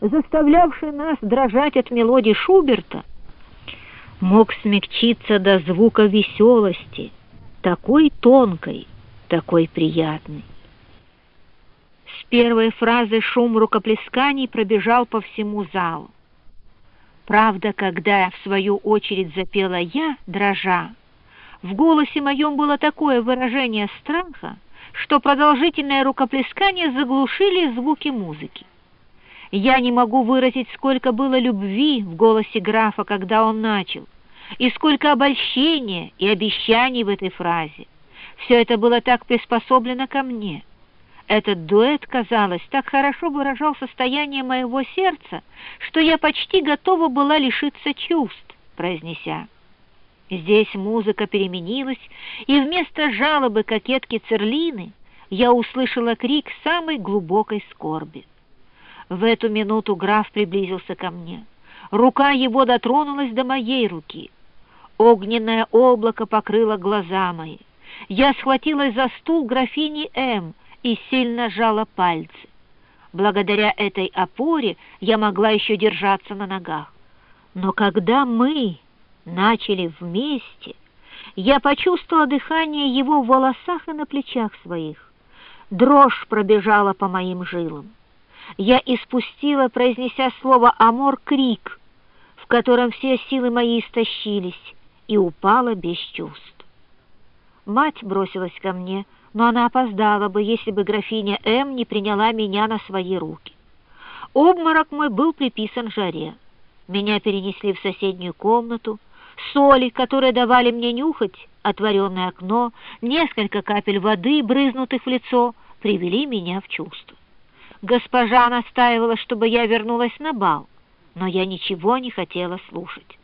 заставлявший нас дрожать от мелодий Шуберта, мог смягчиться до звука веселости, такой тонкой, такой приятной. С первой фразы шум рукоплесканий пробежал по всему залу. Правда, когда в свою очередь запела я, дрожа, в голосе моем было такое выражение страха, что продолжительное рукоплескание заглушили звуки музыки. Я не могу выразить, сколько было любви в голосе графа, когда он начал, и сколько обольщения и обещаний в этой фразе. Все это было так приспособлено ко мне. Этот дуэт, казалось, так хорошо выражал состояние моего сердца, что я почти готова была лишиться чувств, произнеся. Здесь музыка переменилась, и вместо жалобы кокетки Церлины я услышала крик самой глубокой скорби. В эту минуту граф приблизился ко мне. Рука его дотронулась до моей руки. Огненное облако покрыло глаза мои. Я схватилась за стул графини М., и сильно сжала пальцы. Благодаря этой опоре я могла еще держаться на ногах. Но когда мы начали вместе, я почувствовала дыхание его в волосах и на плечах своих. Дрожь пробежала по моим жилам. Я испустила, произнеся слово «амор», крик, в котором все силы мои истощились, и упала без чувств. Мать бросилась ко мне, но она опоздала бы, если бы графиня М. не приняла меня на свои руки. Обморок мой был приписан жаре. Меня перенесли в соседнюю комнату. Соли, которые давали мне нюхать, отворенное окно, несколько капель воды, брызнутых в лицо, привели меня в чувство. Госпожа настаивала, чтобы я вернулась на бал, но я ничего не хотела слушать.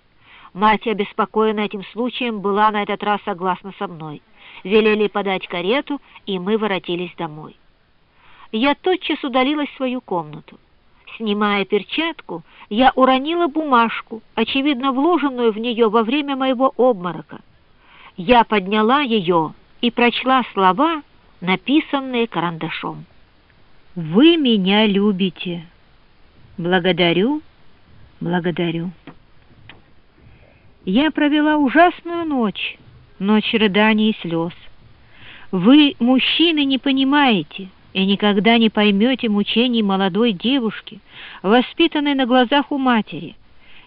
Мать, обеспокоенная этим случаем, была на этот раз согласна со мной велели подать карету, и мы воротились домой. Я тотчас удалилась в свою комнату. Снимая перчатку, я уронила бумажку, очевидно вложенную в нее во время моего обморока. Я подняла ее и прочла слова, написанные карандашом. «Вы меня любите. Благодарю, благодарю». Я провела ужасную ночь, ночь рыданий и слез. Вы, мужчины, не понимаете и никогда не поймете мучений молодой девушки, воспитанной на глазах у матери,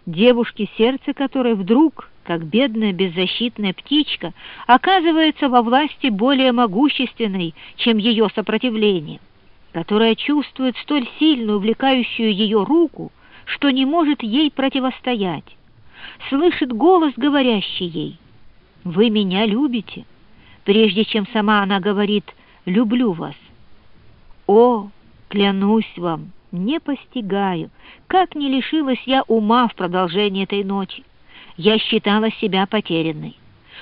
девушки, сердце которой вдруг, как бедная беззащитная птичка, оказывается во власти более могущественной, чем ее сопротивление, которая чувствует столь сильную увлекающую ее руку, что не может ей противостоять, слышит голос, говорящий ей — вы меня любите, прежде чем сама она говорит «люблю вас». О, клянусь вам, не постигаю, как не лишилась я ума в продолжении этой ночи. Я считала себя потерянной,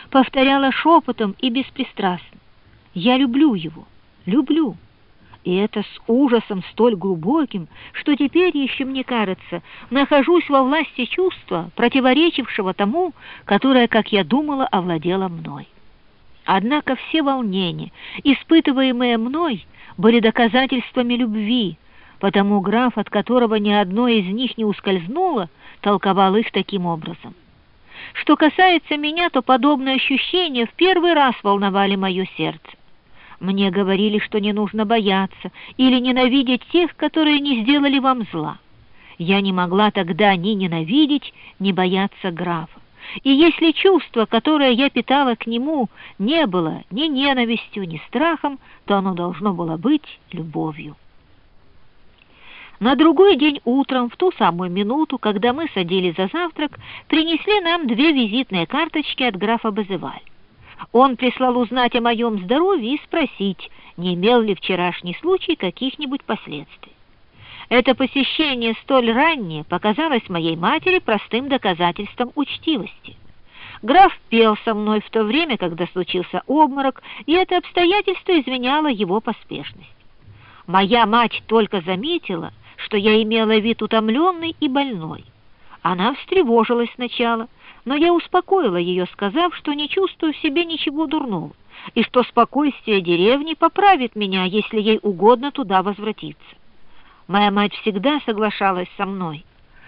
повторяла шепотом и беспристрастно. Я люблю его, люблю. И это с ужасом столь глубоким, что теперь еще, мне кажется, нахожусь во власти чувства, противоречившего тому, которое, как я думала, овладело мной. Однако все волнения, испытываемые мной, были доказательствами любви, потому граф, от которого ни одно из них не ускользнуло, толковал их таким образом. Что касается меня, то подобные ощущения в первый раз волновали мое сердце. Мне говорили, что не нужно бояться или ненавидеть тех, которые не сделали вам зла. Я не могла тогда ни ненавидеть, ни бояться графа. И если чувство, которое я питала к нему, не было ни ненавистью, ни страхом, то оно должно было быть любовью. На другой день утром, в ту самую минуту, когда мы садились за завтрак, принесли нам две визитные карточки от графа Базеваль. Он прислал узнать о моем здоровье и спросить, не имел ли вчерашний случай каких-нибудь последствий. Это посещение столь раннее показалось моей матери простым доказательством учтивости. Граф пел со мной в то время, когда случился обморок, и это обстоятельство извиняло его поспешность. Моя мать только заметила, что я имела вид утомленный и больной. Она встревожилась сначала, но я успокоила ее, сказав, что не чувствую в себе ничего дурного, и что спокойствие деревни поправит меня, если ей угодно туда возвратиться. Моя мать всегда соглашалась со мной.